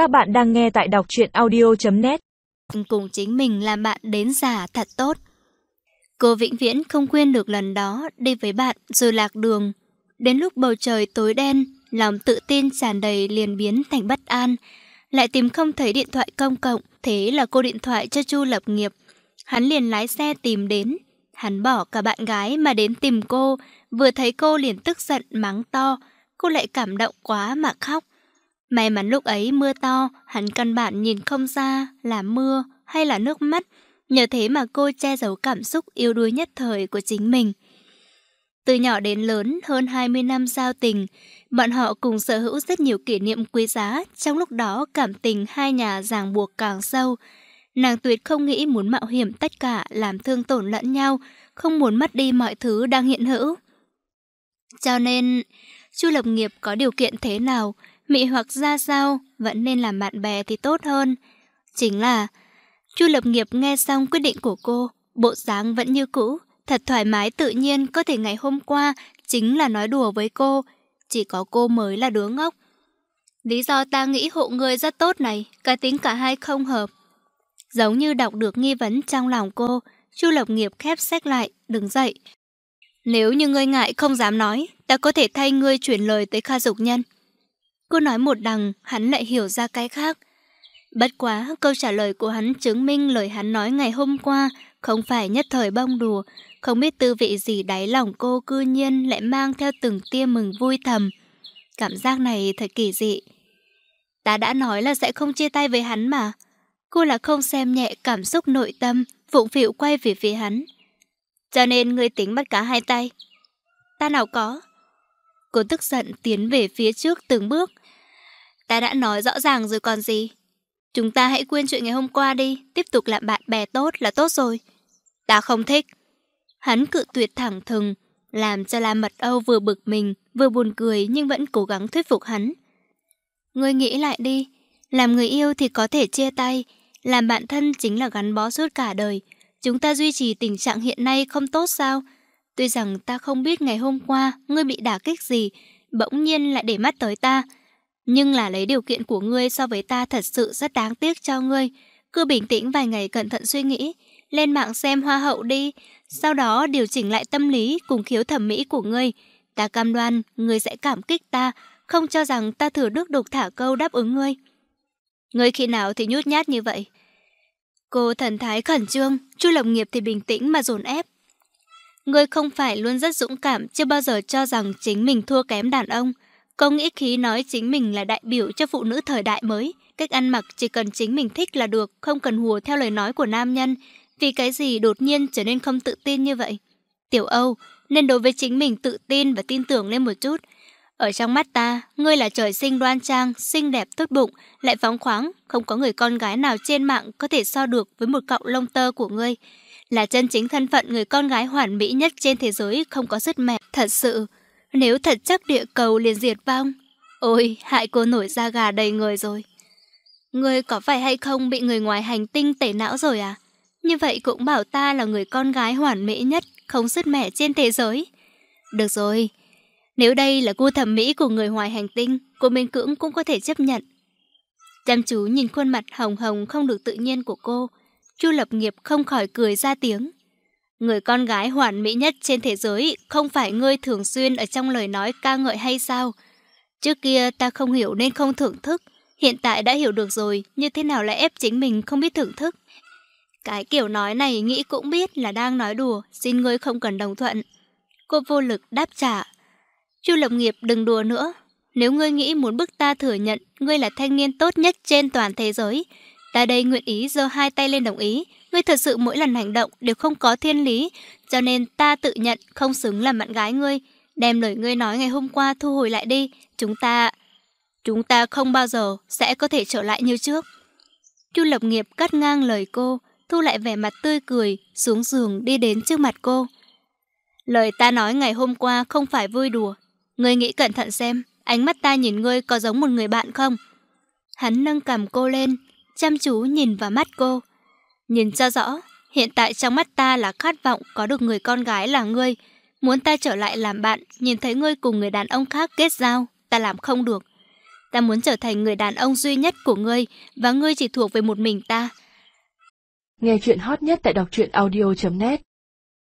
Các bạn đang nghe tại đọc truyện audio.net Cùng chính mình làm bạn đến già thật tốt. Cô vĩnh viễn không quên được lần đó đi với bạn rồi lạc đường. Đến lúc bầu trời tối đen, lòng tự tin tràn đầy liền biến thành bất an. Lại tìm không thấy điện thoại công cộng, thế là cô điện thoại cho Chu Lập Nghiệp. Hắn liền lái xe tìm đến. Hắn bỏ cả bạn gái mà đến tìm cô, vừa thấy cô liền tức giận mắng to. Cô lại cảm động quá mà khóc. May mắn lúc ấy mưa to, hắn căn bản nhìn không ra là mưa hay là nước mắt. Nhờ thế mà cô che giấu cảm xúc yêu đuối nhất thời của chính mình. Từ nhỏ đến lớn, hơn 20 năm giao tình, bọn họ cùng sở hữu rất nhiều kỷ niệm quý giá. Trong lúc đó, cảm tình hai nhà ràng buộc càng sâu. Nàng tuyệt không nghĩ muốn mạo hiểm tất cả làm thương tổn lẫn nhau, không muốn mất đi mọi thứ đang hiện hữu. Cho nên, Chu Lập Nghiệp có điều kiện thế nào, mị hoặc ra sao, vẫn nên làm bạn bè thì tốt hơn. Chính là, Chu Lập Nghiệp nghe xong quyết định của cô, bộ dáng vẫn như cũ, thật thoải mái tự nhiên có thể ngày hôm qua chính là nói đùa với cô, chỉ có cô mới là đứa ngốc. Lý do ta nghĩ hộ người rất tốt này, cái tính cả hai không hợp. Giống như đọc được nghi vấn trong lòng cô, Chu Lập Nghiệp khép sách lại, đứng dậy. Nếu như ngươi ngại không dám nói, ta có thể thay ngươi chuyển lời tới Kha Dục Nhân. Cô nói một đằng, hắn lại hiểu ra cái khác. Bất quá, câu trả lời của hắn chứng minh lời hắn nói ngày hôm qua không phải nhất thời bông đùa, không biết tư vị gì đáy lòng cô cư nhiên lại mang theo từng tia mừng vui thầm. Cảm giác này thật kỳ dị. Ta đã nói là sẽ không chia tay với hắn mà. Cô là không xem nhẹ cảm xúc nội tâm, phụng phịu quay về phía hắn. Cho nên người tính bắt cả hai tay. Ta nào có. Cô tức giận tiến về phía trước từng bước. Ta đã nói rõ ràng rồi còn gì. Chúng ta hãy quên chuyện ngày hôm qua đi, tiếp tục làm bạn bè tốt là tốt rồi. Ta không thích. Hắn cự tuyệt thẳng thừng, làm cho La Mật Âu vừa bực mình, vừa buồn cười nhưng vẫn cố gắng thuyết phục hắn. Ngươi nghĩ lại đi, làm người yêu thì có thể chia tay, làm bạn thân chính là gắn bó suốt cả đời. Chúng ta duy trì tình trạng hiện nay không tốt sao? Tuy rằng ta không biết ngày hôm qua ngươi bị đả kích gì, bỗng nhiên lại để mắt tới ta. Nhưng là lấy điều kiện của ngươi so với ta thật sự rất đáng tiếc cho ngươi. Cứ bình tĩnh vài ngày cẩn thận suy nghĩ, lên mạng xem hoa hậu đi, sau đó điều chỉnh lại tâm lý cùng khiếu thẩm mỹ của ngươi. Ta cam đoan, ngươi sẽ cảm kích ta, không cho rằng ta thừa đức đục thả câu đáp ứng ngươi. Ngươi khi nào thì nhút nhát như vậy? Cô thần thái khẩn trương, Chu Lập Nghiệp thì bình tĩnh mà dồn ép. Ngươi không phải luôn rất dũng cảm, chưa bao giờ cho rằng chính mình thua kém đàn ông. Công nghĩ khí nói chính mình là đại biểu cho phụ nữ thời đại mới. Cách ăn mặc chỉ cần chính mình thích là được, không cần hùa theo lời nói của nam nhân. Vì cái gì đột nhiên trở nên không tự tin như vậy? Tiểu Âu, nên đối với chính mình tự tin và tin tưởng lên một chút. Ở trong mắt ta, ngươi là trời sinh đoan trang, xinh đẹp tốt bụng, lại phóng khoáng, không có người con gái nào trên mạng có thể so được với một cọng lông tơ của ngươi. Là chân chính thân phận người con gái hoàn mỹ nhất trên thế giới không có sức mẹ. Thật sự, nếu thật chắc địa cầu liền diệt vong. Ôi, hại cô nổi da gà đầy người rồi. Ngươi có phải hay không bị người ngoài hành tinh tẩy não rồi à? Như vậy cũng bảo ta là người con gái hoàn mỹ nhất, không sứt mẻ trên thế giới. Được rồi, nếu đây là gu thẩm mỹ của người ngoài hành tinh, cô Minh Cưỡng cũng có thể chấp nhận. Chăm chú nhìn khuôn mặt hồng hồng không được tự nhiên của cô, Chu Lập Nghiệp không khỏi cười ra tiếng. Người con gái hoàn mỹ nhất trên thế giới không phải ngươi thường xuyên ở trong lời nói ca ngợi hay sao? Trước kia ta không hiểu nên không thưởng thức, hiện tại đã hiểu được rồi, như thế nào lại ép chính mình không biết thưởng thức. Cái kiểu nói này nghĩ cũng biết là đang nói đùa, xin ngươi không cần đồng thuận. Cô vô lực đáp trả. Chu Lập Nghiệp đừng đùa nữa. Nếu ngươi nghĩ muốn bức ta thừa nhận ngươi là thanh niên tốt nhất trên toàn thế giới, ta đây nguyện ý giơ hai tay lên đồng ý. Ngươi thật sự mỗi lần hành động đều không có thiên lý, cho nên ta tự nhận không xứng làm bạn gái ngươi. Đem lời ngươi nói ngày hôm qua thu hồi lại đi, chúng ta... Chúng ta không bao giờ sẽ có thể trở lại như trước. Chu Lập Nghiệp cắt ngang lời cô, thu lại vẻ mặt tươi cười, xuống giường đi đến trước mặt cô. Lời ta nói ngày hôm qua không phải vui đùa. Ngươi nghĩ cẩn thận xem, ánh mắt ta nhìn ngươi có giống một người bạn không? Hắn nâng cầm cô lên, chăm chú nhìn vào mắt cô. Nhìn cho rõ, hiện tại trong mắt ta là khát vọng có được người con gái là ngươi. Muốn ta trở lại làm bạn, nhìn thấy ngươi cùng người đàn ông khác kết giao, ta làm không được. Ta muốn trở thành người đàn ông duy nhất của ngươi và ngươi chỉ thuộc về một mình ta. Nghe chuyện hot nhất tại đọc truyện audio.net